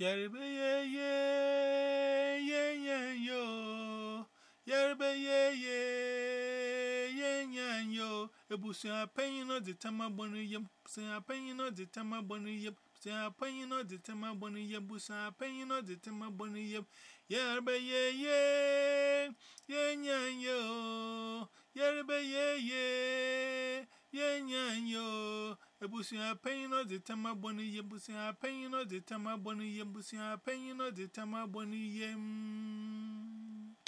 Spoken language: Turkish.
Yerbe ye ye ye ye yo. Yerbe ye ye ye ye yo. Ebusia penny no the tama bonny yem. Busia penny no the tama bonny yem. Busia penny no the tama bonny yem. Busia penny no the tama bonny yem. Yerbe ye ye ye ye yo. Yerbe ye ye ye ye yo. Ebusia penny no the tama bonny yem. Busia penny no the tama bonny yem. Busia penny no the tama bonny yem.